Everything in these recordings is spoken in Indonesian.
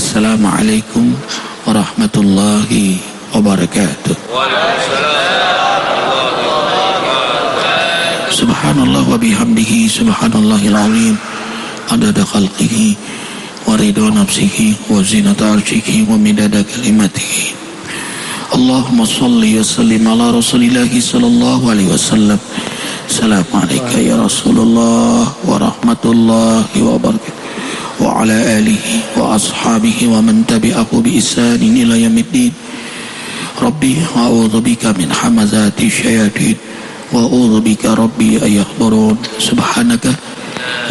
Assalamualaikum warahmatullahi wabarakatuh. Subhanallah wa bihamdihi subhanallahil azim. Adada khalqihi wa ridha nafsihi wa zinata arshihi wa midada kalimatihi. Allahumma salli wa sallim ala rasulillahi sallallahu alaihi wasallam. Assalamualaikum ya Rasulullah wa rahmatullahi wa barakatuh وعلى آله وأصحابه ومن تبعه بإحسان إلى يوم الدين. ربي أعوذ بك من حمزات الشياطين وأعوذ بك ربي أن يحضرون. سبحانك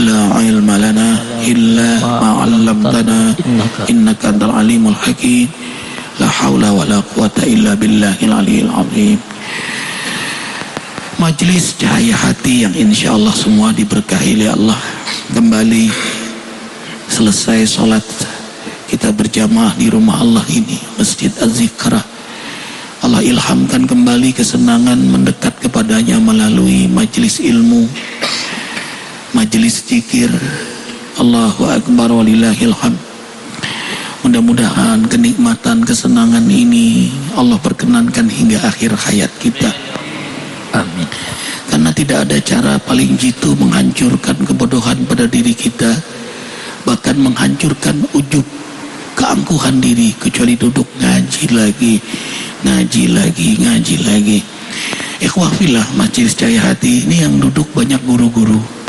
لا علم لنا إلا ما علمتنا إنك أنت العليم الحكيم. لا حول ولا قوة إلا بالله العلي العظيم. Majlis cahaya hati yang insya Allah semua diberkahi oleh Allah. Kembali selesai sholat Kita berjamaah di rumah Allah ini Masjid Az-Zikrah. Allah ilhamkan kembali kesenangan mendekat kepadanya melalui majelis ilmu majelis zikir. Allahu Akbar walillahil hamd. Mudah-mudahan kenikmatan kesenangan ini Allah perkenankan hingga akhir hayat kita. Amin. Karena tidak ada cara paling jitu menghancurkan kebodohan pada diri kita bahkan menghancurkan ujub keangkuhan diri kecuali duduk ngaji lagi ngaji lagi ngaji lagi ikhwah filah majelis cahaya hati ini yang duduk banyak guru-guru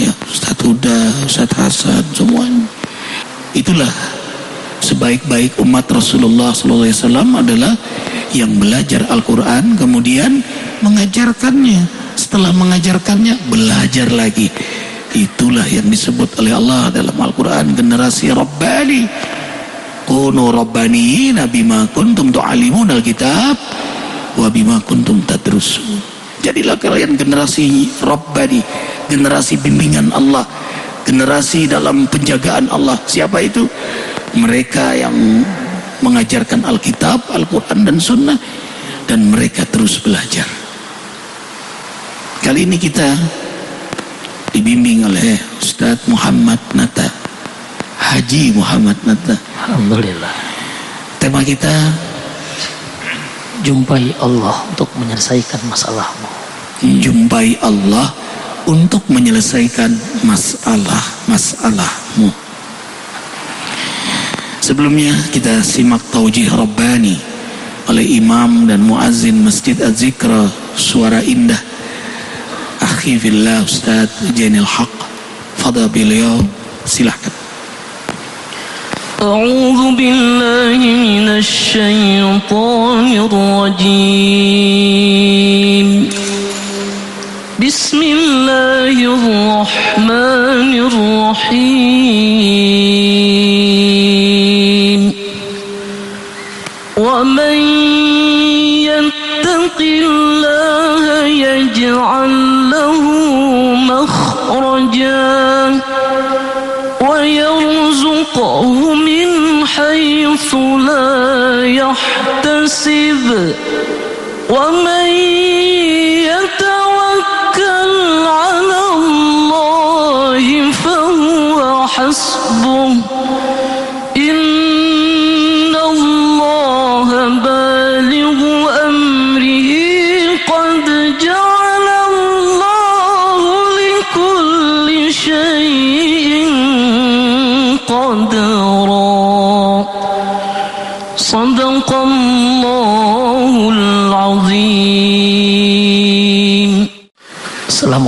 ya Ustaz Huda, Ustaz Hasan, semuanya. Itulah sebaik-baik umat Rasulullah SAW adalah yang belajar Al-Quran kemudian mengajarkannya. Setelah mengajarkannya belajar lagi. Itulah yang disebut oleh Allah dalam Al-Quran generasi Rabbani. Kunu Rabbani bima kuntum tu'alimun al-kitab wa bima kuntum tadrusun. Jadilah kalian generasi Rabbani generasi bimbingan Allah generasi dalam penjagaan Allah siapa itu mereka yang mengajarkan Alkitab Al-Quran dan Sunnah dan mereka terus belajar kali ini kita dibimbing oleh Ustadz Muhammad Nata. Haji Muhammad Nata. Alhamdulillah. Tema kita jumpai Allah untuk menyelesaikan masalahmu. Jumpai Allah untuk menyelesaikan masalah-masalahmu. Sebelumnya kita simak taujih Rabbani oleh imam dan muazzin Masjid Az-Zikra suara indah Akhi Fillah Ustaz Jainil Haq Fadha beliau silahkan أعوذ بالله من الشيطان الرجيم. بسم الله الرحمن الرحيم. ومن يتق الله يجعل ويرزقه من حيث لا يحتسب. ومن يتوكل على الله فهو حسبه.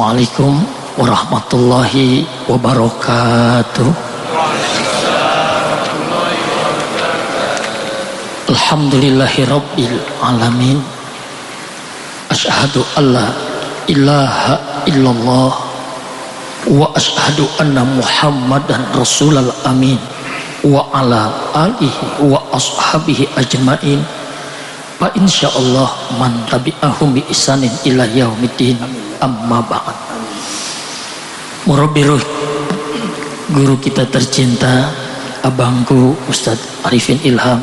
Assalamualaikum warahmatullahi wabarakatuh. Alhamdulillahi rabbil alamin. Ashhadu an la ilaha illallah Wa ashhadu anna muhammadan rasulal amin Wa ala alihi wa ashabihi ajmain. Fa insyaallah man tabi'ahum bi isanin ila yaumiddin. Amma ba'd Murabbi ruh guru kita tercinta abangku Ustadz Arifin Ilham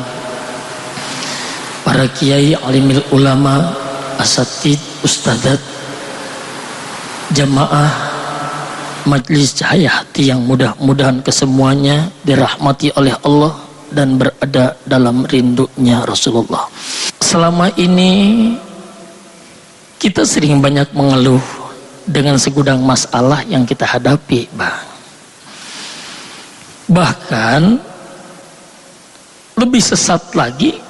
para kiai alimil ulama asatid ustadat jamaah majlis cahaya hati yang mudah-mudahan kesemuanya dirahmati oleh Allah dan berada dalam rindunya Rasulullah. Selama ini kita sering banyak mengeluh dengan segudang masalah yang kita hadapi, Bang. Bahkan lebih sesat lagi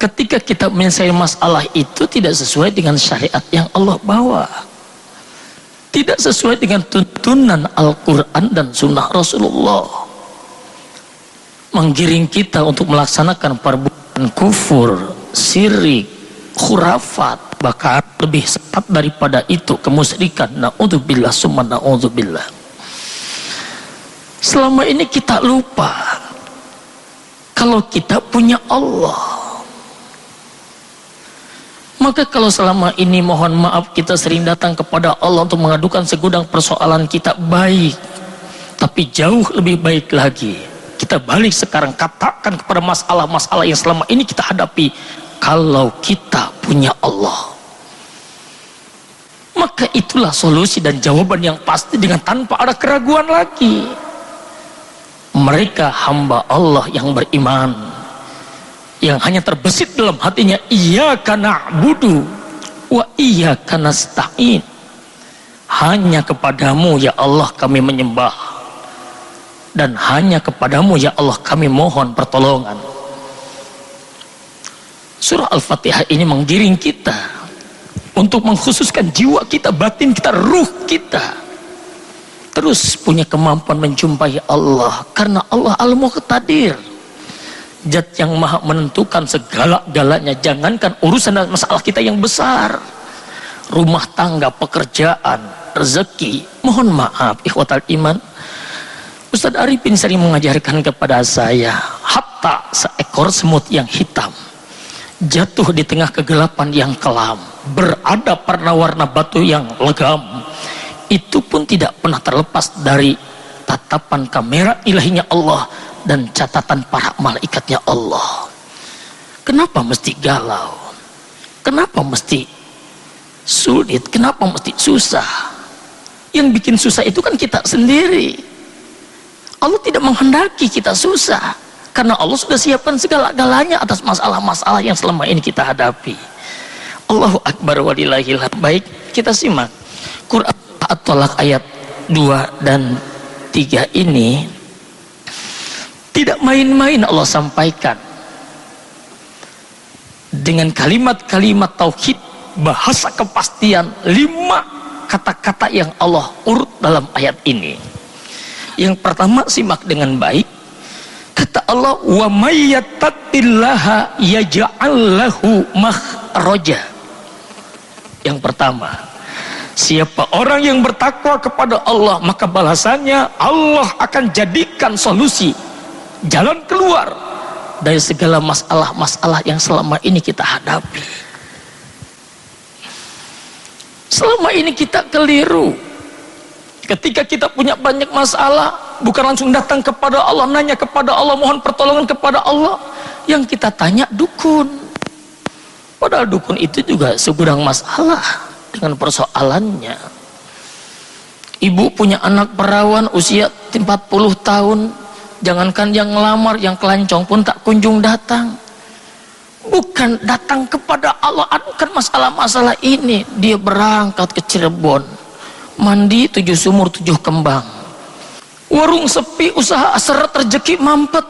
ketika kita menyelesaikan masalah itu tidak sesuai dengan syariat yang Allah bawa. Tidak sesuai dengan tuntunan Al-Quran dan Sunnah Rasulullah. Menggiring kita untuk melaksanakan perbuatan kufur, sirik, khurafat, bahkan lebih sepat daripada itu kemusyrikan. Na'udzubillah summa na'udzubillah. Selama ini kita lupa kalau kita punya Allah maka kalau selama ini mohon maaf kita sering datang kepada Allah untuk mengadukan segudang persoalan kita baik. Tapi jauh lebih baik lagi. Kita balik sekarang katakan kepada masalah-masalah yang selama ini kita hadapi. Kalau kita punya Allah. Maka itulah solusi dan jawaban yang pasti dengan tanpa ada keraguan lagi. Mereka hamba Allah yang beriman yang hanya terbesit dalam hatinya iya karena budu wa iya karena stain hanya kepadamu ya Allah kami menyembah dan hanya kepadamu ya Allah kami mohon pertolongan surah al-fatihah ini menggiring kita untuk mengkhususkan jiwa kita batin kita ruh kita terus punya kemampuan menjumpai Allah karena Allah al-muqtadir Zat yang maha menentukan segala-galanya. Jangankan urusan dan masalah kita yang besar. Rumah tangga, pekerjaan, rezeki. Mohon maaf, ikhwatal iman. Ustadz Arifin sering mengajarkan kepada saya. Hatta seekor semut yang hitam. Jatuh di tengah kegelapan yang kelam. Berada pada warna batu yang legam. Itu pun tidak pernah terlepas dari tatapan kamera ilahinya Allah dan catatan para malaikatnya Allah. Kenapa mesti galau? Kenapa mesti sulit? Kenapa mesti susah? Yang bikin susah itu kan kita sendiri. Allah tidak menghendaki kita susah. Karena Allah sudah siapkan segala-galanya atas masalah-masalah yang selama ini kita hadapi. Allahu Akbar walillahil Baik, kita simak. Quran At-Tolak ayat 2 dan 3 ini tidak main-main Allah sampaikan. Dengan kalimat-kalimat tauhid, bahasa kepastian, lima kata-kata yang Allah urut dalam ayat ini. Yang pertama simak dengan baik. Kata Allah, "Wa may yaj'al makhraja." Yang pertama, Siapa orang yang bertakwa kepada Allah, maka balasannya Allah akan jadikan solusi jalan keluar dari segala masalah-masalah yang selama ini kita hadapi. Selama ini kita keliru. Ketika kita punya banyak masalah, bukan langsung datang kepada Allah, nanya kepada Allah, mohon pertolongan kepada Allah. Yang kita tanya dukun. Padahal dukun itu juga segudang masalah dengan persoalannya. Ibu punya anak perawan usia 40 tahun, Jangankan yang ngelamar, yang kelancong pun tak kunjung datang. Bukan datang kepada Allah, adukan masalah-masalah ini. Dia berangkat ke Cirebon, mandi tujuh sumur tujuh kembang. Warung sepi, usaha seret rezeki mampet.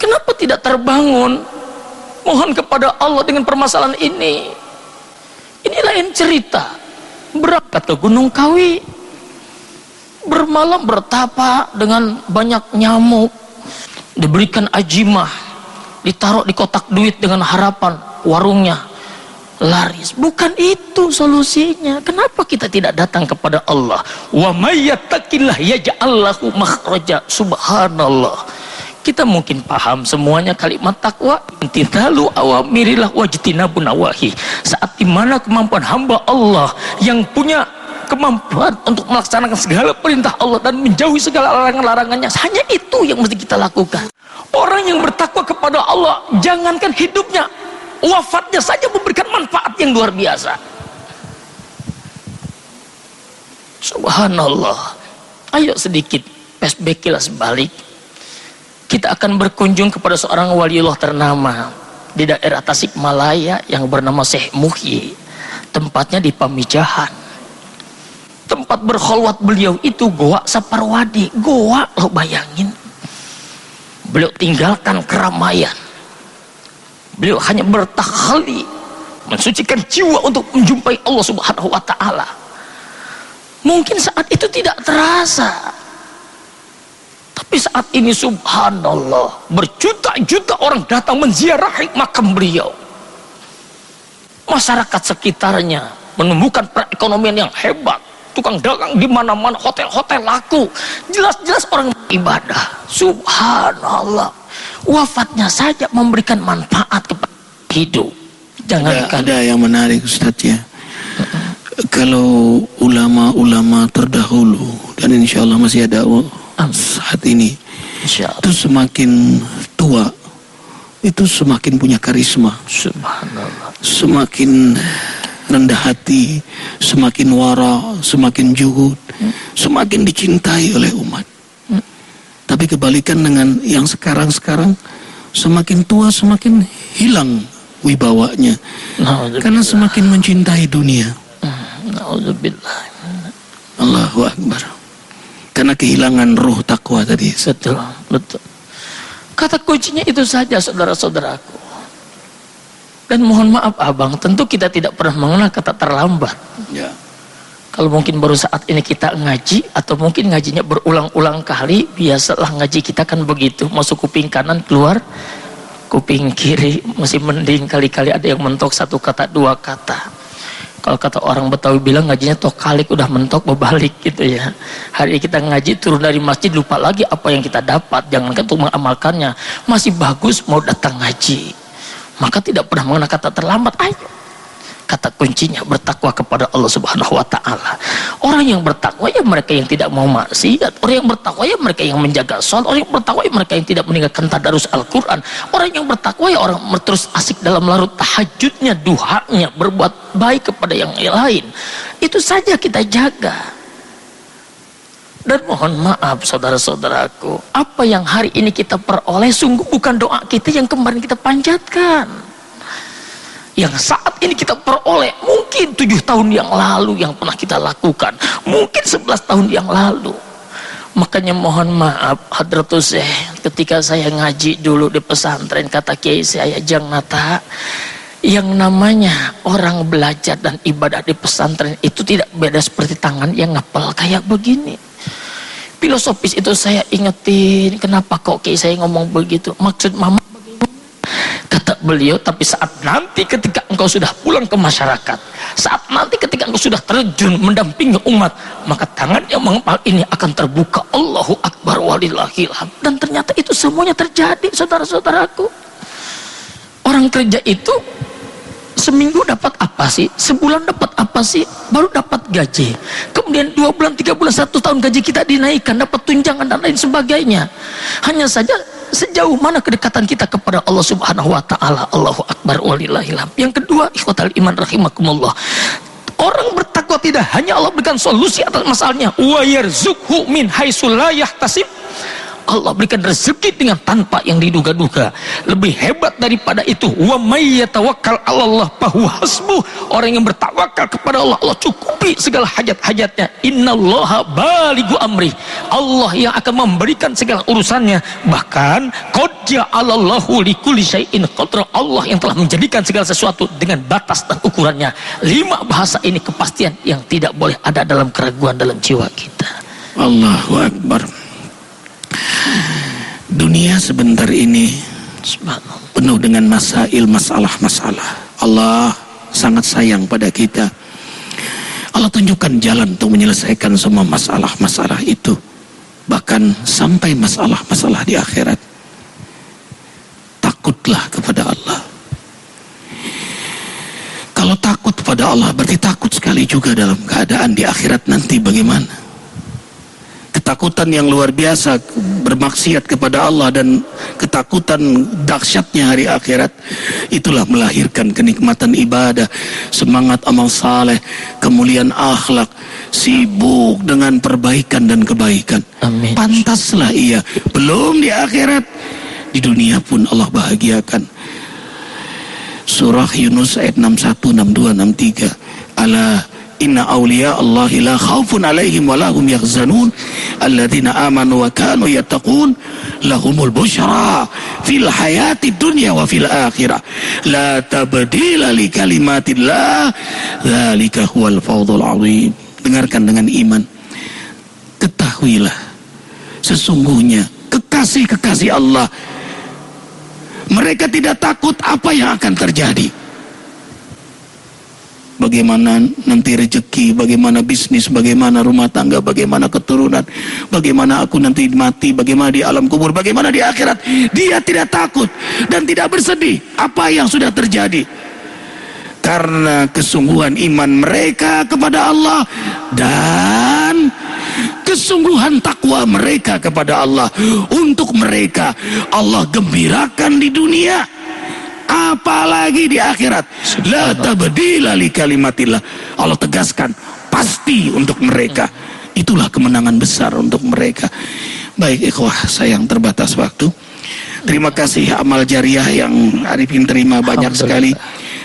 Kenapa tidak terbangun? Mohon kepada Allah dengan permasalahan ini. Ini lain cerita. Berangkat ke Gunung Kawi, bermalam bertapa dengan banyak nyamuk diberikan ajimah ditaruh di kotak duit dengan harapan warungnya laris. Bukan itu solusinya. Kenapa kita tidak datang kepada Allah? Wa mayyattaqillah yaj'allahu makhraja. Subhanallah. Kita mungkin paham semuanya kalimat takwa. Intitalu awamirillah wajtinabu nawahi saat di mana kemampuan hamba Allah yang punya kemampuan untuk melaksanakan segala perintah Allah dan menjauhi segala larangan-larangannya. Hanya itu yang mesti kita lakukan. Orang yang bertakwa kepada Allah, jangankan hidupnya, wafatnya saja memberikan manfaat yang luar biasa. Subhanallah. Ayo sedikit flashback kilas balik. kita akan berkunjung kepada seorang waliullah ternama di daerah Tasikmalaya yang bernama Syekh Muhyi. Tempatnya di Pamijahan. Tempat berkholwat beliau itu Goa Saparwadi. Goa lo bayangin. Beliau tinggalkan keramaian. Beliau hanya bertakhali mensucikan jiwa untuk menjumpai Allah Subhanahu wa taala. Mungkin saat itu tidak terasa. Tapi saat ini subhanallah, berjuta-juta orang datang menziarahi makam beliau. Masyarakat sekitarnya menemukan perekonomian yang hebat. Tukang dagang di mana-mana, hotel-hotel laku. Jelas-jelas orang ibadah. Subhanallah. Wafatnya saja memberikan manfaat kepada hidup Jangan ada, ada yang menarik Ustaz ya. Kalau ulama-ulama terdahulu dan insya Allah masih ada saat ini, itu semakin tua itu semakin punya karisma. Semakin rendah hati, semakin wara, semakin juhud, semakin dicintai oleh umat. Tapi kebalikan dengan yang sekarang-sekarang, semakin tua semakin hilang wibawanya. Karena semakin mencintai dunia. Allahu Akbar. Karena kehilangan ruh takwa tadi. Betul betul. Kata kuncinya itu saja saudara-saudaraku. Dan mohon maaf abang tentu kita tidak pernah mengenal kata terlambat. Ya. kalau mungkin baru saat ini kita ngaji atau mungkin ngajinya berulang-ulang kali biasalah ngaji kita kan begitu. Masuk kuping kanan keluar kuping kiri masih mending kali-kali ada yang mentok satu kata dua kata. Kalau kata orang Betawi bilang ngajinya toh kalik udah mentok berbalik gitu ya. Hari ini kita ngaji turun dari masjid lupa lagi apa yang kita dapat. Jangan untuk mengamalkannya. Masih bagus mau datang ngaji. Maka tidak pernah mengenal kata terlambat. Ayo kata kuncinya bertakwa kepada Allah Subhanahu wa taala. Orang yang bertakwa ya mereka yang tidak mau maksiat, orang yang bertakwa ya mereka yang menjaga sholat, orang yang bertakwa ya mereka yang tidak meninggalkan tadarus Al-Qur'an. Orang yang bertakwa ya orang terus asik dalam larut tahajudnya, duhanya, berbuat baik kepada yang lain. Itu saja kita jaga. Dan mohon maaf saudara-saudaraku, apa yang hari ini kita peroleh sungguh bukan doa kita yang kemarin kita panjatkan yang saat ini kita peroleh mungkin tujuh tahun yang lalu yang pernah kita lakukan. Mungkin sebelas tahun yang lalu. Makanya mohon maaf Hadratul Syekh ketika saya ngaji dulu di pesantren kata Kiai saya jangan nata yang namanya orang belajar dan ibadah di pesantren itu tidak beda seperti tangan yang ngapel kayak begini. Filosofis itu saya ingetin kenapa kok Kiai saya ngomong begitu? Maksud mama kata beliau tapi saat nanti ketika engkau sudah pulang ke masyarakat saat nanti ketika engkau sudah terjun mendampingi umat maka tangan yang mengepal ini akan terbuka. Allahu Akbar walillahil dan ternyata itu semuanya terjadi saudara-saudaraku. Orang kerja itu seminggu dapat apa sih? Sebulan dapat apa sih? Baru dapat gaji. Kemudian dua bulan tiga bulan satu tahun gaji kita dinaikkan dapat tunjangan dan lain sebagainya. Hanya saja sejauh mana kedekatan kita kepada Allah Subhanahu wa taala. Allahu akbar walillahil Yang kedua, ikhwatal iman rahimakumullah. Orang bertakwa tidak hanya Allah berikan solusi atas masalahnya, wa yarzukhu min haitsu la yahtasib Allah berikan rezeki dengan tanpa yang diduga-duga. Lebih hebat daripada itu. Wa may yatawakkal 'Allah fahuwa. Orang yang bertawakal kepada Allah, Allah cukupi segala hajat-hajatnya. Innallaha balighu amri. Allah yang akan memberikan segala urusannya. Bahkan qad ja'alallahu likulli syai'in. Allah yang telah menjadikan segala sesuatu dengan batas dan ukurannya. Lima bahasa ini kepastian yang tidak boleh ada dalam keraguan dalam jiwa kita. Allahu Akbar. Dunia sebentar ini penuh dengan masail, masalah-masalah. Allah sangat sayang pada kita. Allah tunjukkan jalan untuk menyelesaikan semua masalah-masalah itu. Bahkan sampai masalah-masalah di akhirat. Takutlah kepada Allah. Kalau takut kepada Allah berarti takut sekali juga dalam keadaan di akhirat nanti bagaimana ketakutan yang luar biasa bermaksiat kepada Allah dan ketakutan dahsyatnya hari akhirat itulah melahirkan kenikmatan ibadah semangat amal saleh kemuliaan akhlak sibuk dengan perbaikan dan kebaikan Amin. pantaslah ia belum di akhirat Di dunia pun Allah bahagiakan. Surah Yunus ayat 61, 62, 63. Ala inna awliya Allah la khawfun alaihim wa lahum alladhina amanu wa kanu yattaqun lahumul bushra fil hayati dunya wa fil akhirah. La tabdila li kalimatillah dzalika huwal fawdul azim. Dengarkan dengan iman. Ketahuilah sesungguhnya kekasih-kekasih Allah mereka tidak takut apa yang akan terjadi bagaimana nanti rezeki, bagaimana bisnis, bagaimana rumah tangga, bagaimana keturunan, bagaimana aku nanti mati, bagaimana di alam kubur, bagaimana di akhirat. Dia tidak takut dan tidak bersedih apa yang sudah terjadi. Karena kesungguhan iman mereka kepada Allah dan kesungguhan takwa mereka kepada Allah untuk mereka Allah gembirakan di dunia apalagi di akhirat. La tabdila li kalimatillah. Allah tegaskan pasti untuk mereka. Itulah kemenangan besar untuk mereka. Baik ikhwah sayang terbatas waktu. Terima kasih amal jariah yang Arifin terima banyak sekali.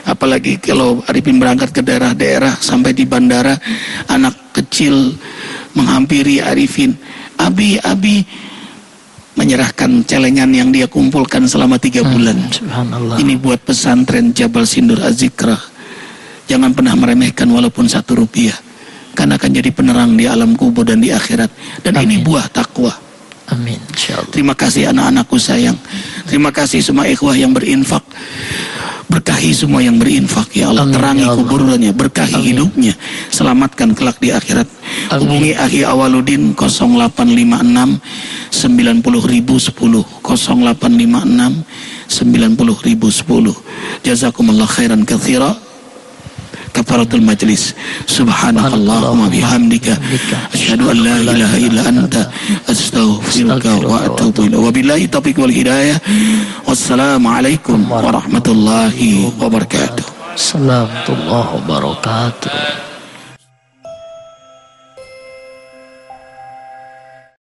Apalagi kalau Arifin berangkat ke daerah-daerah sampai di bandara anak kecil menghampiri Arifin. Abi Abi menyerahkan celengan yang dia kumpulkan selama tiga hmm, bulan. Hmm, Ini buat pesantren Jabal Sindur Azikra. Jangan pernah meremehkan walaupun satu rupiah. Karena akan jadi penerang di alam kubur dan di akhirat. Dan Amin. ini buah takwa. Amin. Terima kasih anak-anakku sayang. Terima kasih semua ikhwah yang berinfak. Berkahi semua yang berinfak ya Allah. Amin, Terangi ya kuburannya, berkahi Amin. hidupnya. Selamatkan kelak di akhirat. Amin. Hubungi Akhi Awaludin 0856 90 ribu 10 0856 90 ribu 10 Jazakumullah khairan kathira. Kafaratul majlis. Subhanakallahumma bihamdika. asyhadu an la ilaha illa anta. astaghfiruka wa atubu ilaik wabillahi taufiq wal hidayah. Wassalamu alaikum warahmatullahi wabarakatuh. Assalamualaikum warahmatullahi wabarakatuh